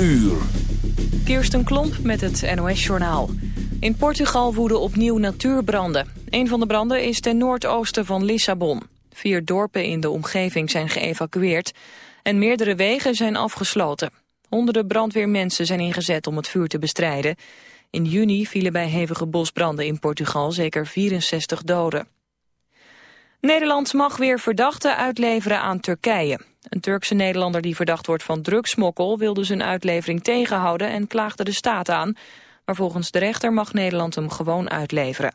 uur. Kirsten Klomp met het NOS-journaal. In Portugal woeden opnieuw natuurbranden. Een van de branden is ten noordoosten van Lissabon. Vier dorpen in de omgeving zijn geëvacueerd... en meerdere wegen zijn afgesloten. Honderden brandweermensen zijn ingezet om het vuur te bestrijden. In juni vielen bij hevige bosbranden in Portugal zeker 64 doden. Nederland mag weer verdachten uitleveren aan Turkije. Een Turkse Nederlander die verdacht wordt van drugsmokkel... wilde zijn uitlevering tegenhouden en klaagde de staat aan. Maar volgens de rechter mag Nederland hem gewoon uitleveren.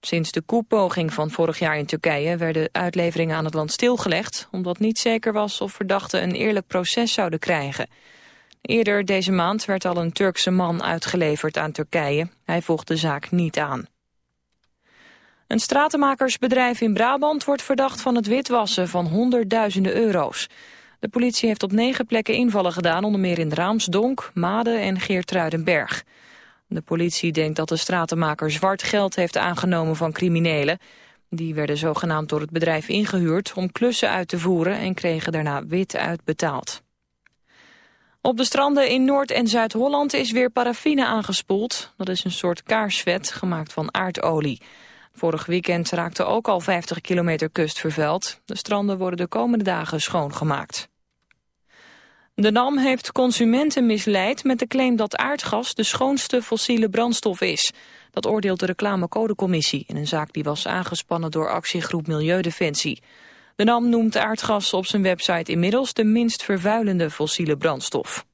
Sinds de koepoging van vorig jaar in Turkije... werden uitleveringen aan het land stilgelegd... omdat niet zeker was of verdachten een eerlijk proces zouden krijgen. Eerder deze maand werd al een Turkse man uitgeleverd aan Turkije. Hij vocht de zaak niet aan. Een stratenmakersbedrijf in Brabant wordt verdacht van het witwassen van honderdduizenden euro's. De politie heeft op negen plekken invallen gedaan, onder meer in Raamsdonk, Maden en Geertruidenberg. De politie denkt dat de stratenmaker zwart geld heeft aangenomen van criminelen. Die werden zogenaamd door het bedrijf ingehuurd om klussen uit te voeren en kregen daarna wit uitbetaald. Op de stranden in Noord- en Zuid-Holland is weer paraffine aangespoeld. Dat is een soort kaarsvet gemaakt van aardolie. Vorig weekend raakte ook al 50 kilometer kust vervuild. De stranden worden de komende dagen schoongemaakt. De NAM heeft consumenten misleid met de claim dat aardgas de schoonste fossiele brandstof is. Dat oordeelt de reclamecodecommissie in een zaak die was aangespannen door actiegroep Milieudefensie. De NAM noemt aardgas op zijn website inmiddels de minst vervuilende fossiele brandstof.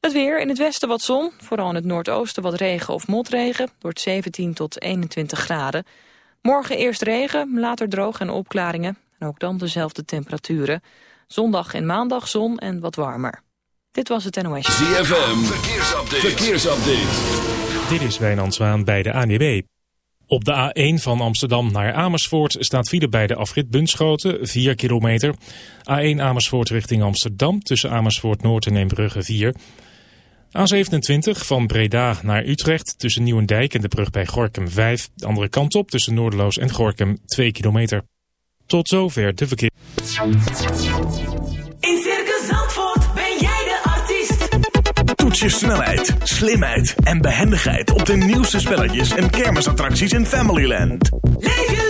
Het weer, in het westen wat zon, vooral in het noordoosten wat regen of motregen, wordt 17 tot 21 graden. Morgen eerst regen, later droog en opklaringen, en ook dan dezelfde temperaturen. Zondag en maandag zon en wat warmer. Dit was het NOS. ZFM, verkeersupdate. verkeersupdate. Dit is Wijnand Zwaan bij de ANWB. Op de A1 van Amsterdam naar Amersfoort staat file bij de afrit Bunschoten, 4 kilometer. A1 Amersfoort richting Amsterdam tussen Amersfoort Noord en Eembrugge 4 A27 van Breda naar Utrecht tussen Nieuwendijk en de brug bij Gorkum 5. De andere kant op tussen Noordeloos en Gorkum 2 kilometer. Tot zover de verkeer. In Circus Zandvoort ben jij de artiest. Toets je snelheid, slimheid en behendigheid op de nieuwste spelletjes en kermisattracties in Familyland. Leef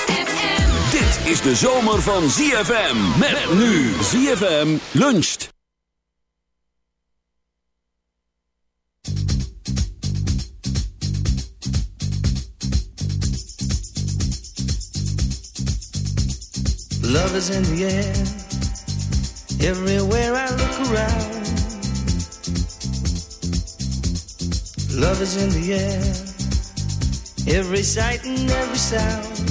Is de zomer van ZFM. Met nu ZFM luncht. Love is in the air. Everywhere I look around. Love is in the air. Every sight and every sound.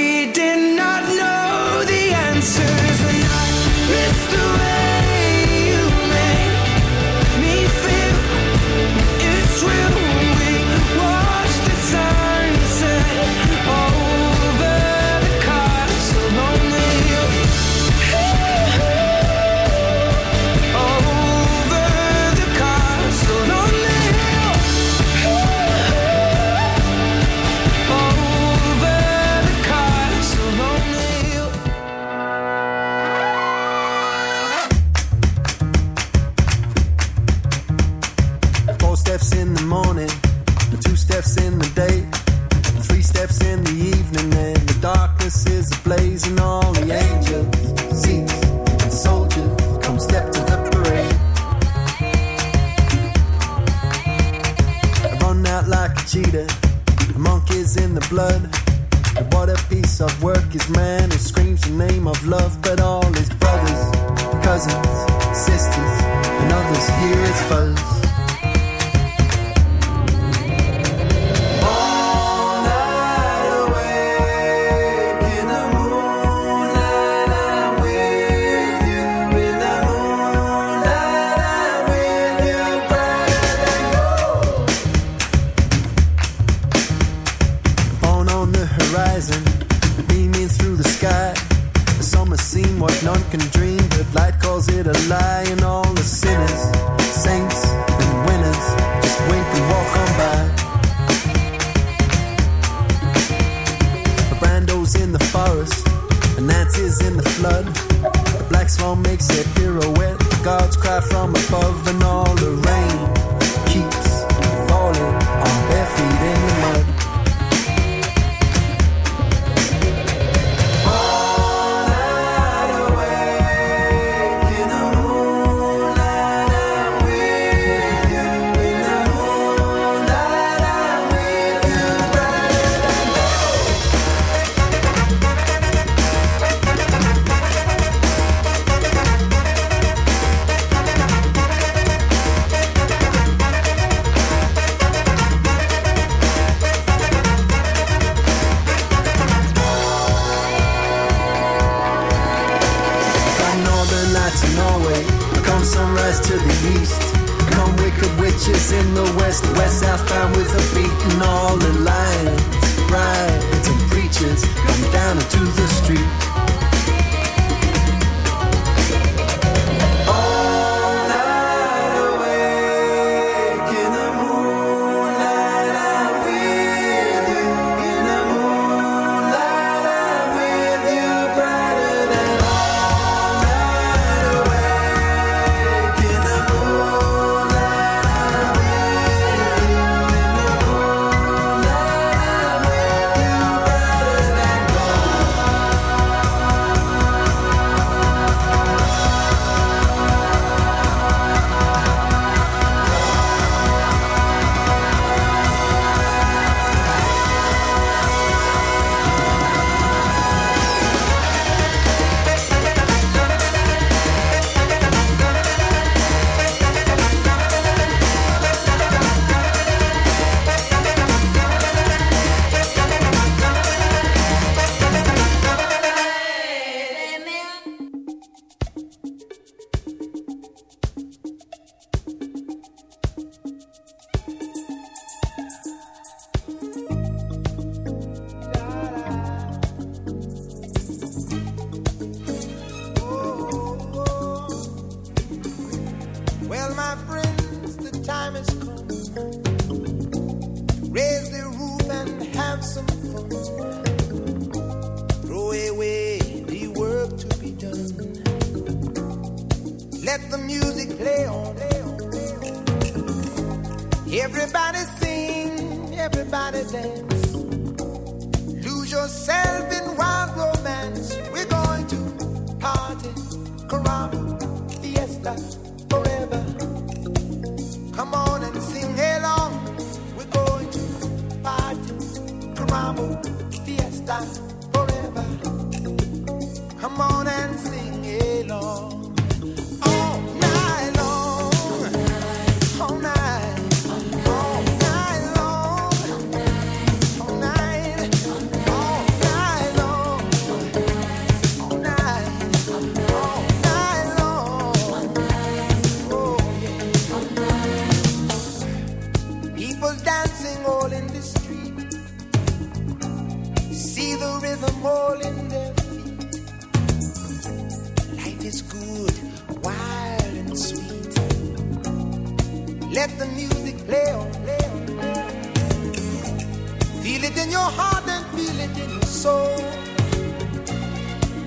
shadows in the forest, and Nancy's in the flood. The black swan makes a pirouette, the gods cry from above, and all the rain.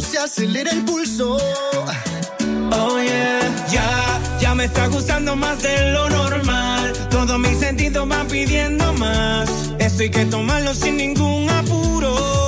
se acelera el pulso. Oh yeah, ya, ya me está gustando más de lo normal. Todos mis sentidos van pidiendo más. Esto hay que tomarlo sin ningún apuro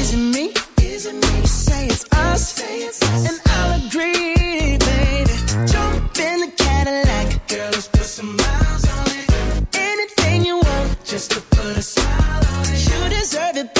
Is it me? Is me? You say it's us, and I'll agree, baby. Jump in the Cadillac, girl, let's put some miles on it. Anything you want, just to put a smile on it. You deserve it.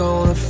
gonna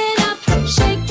up,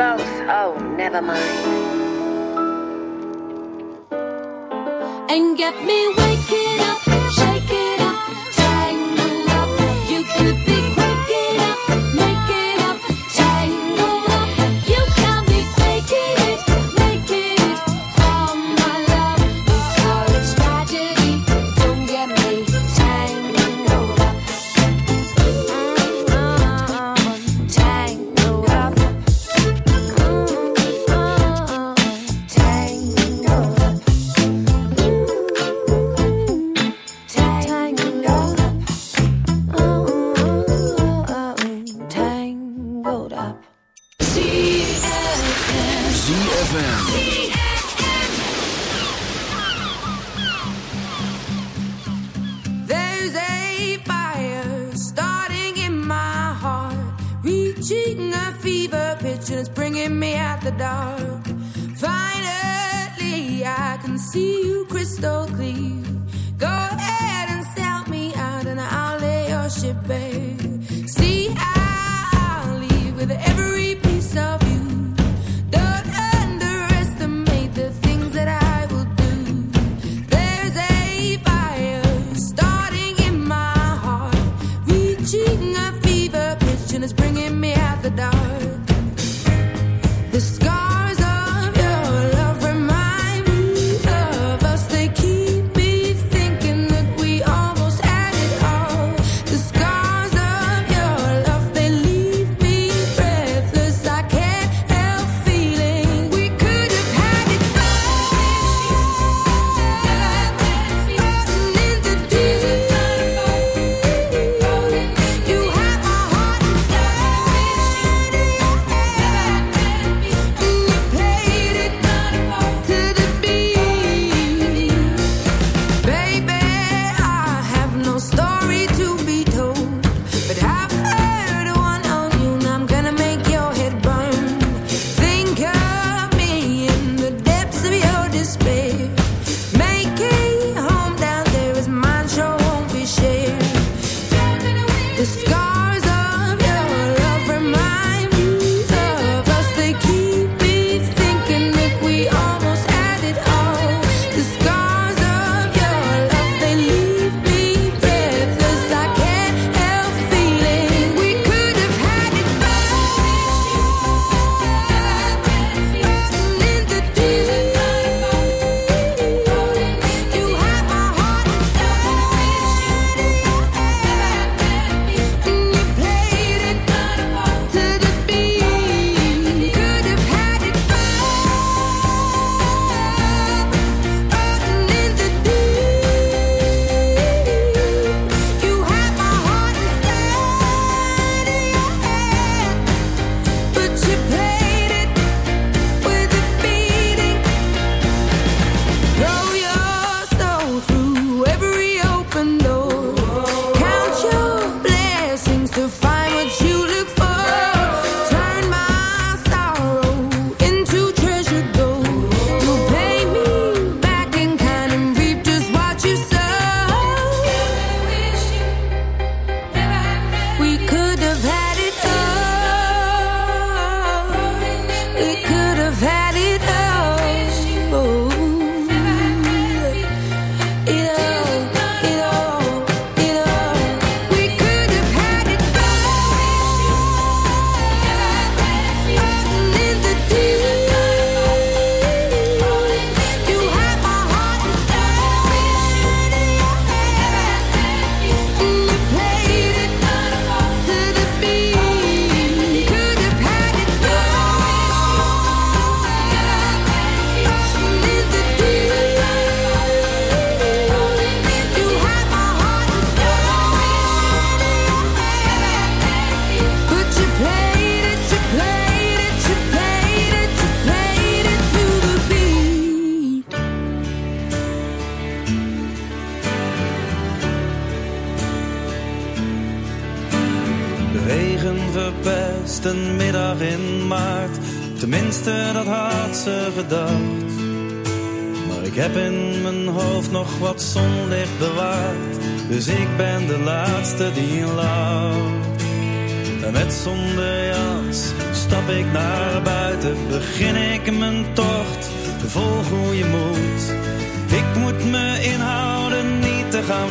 oh, never mind. And get me waking up,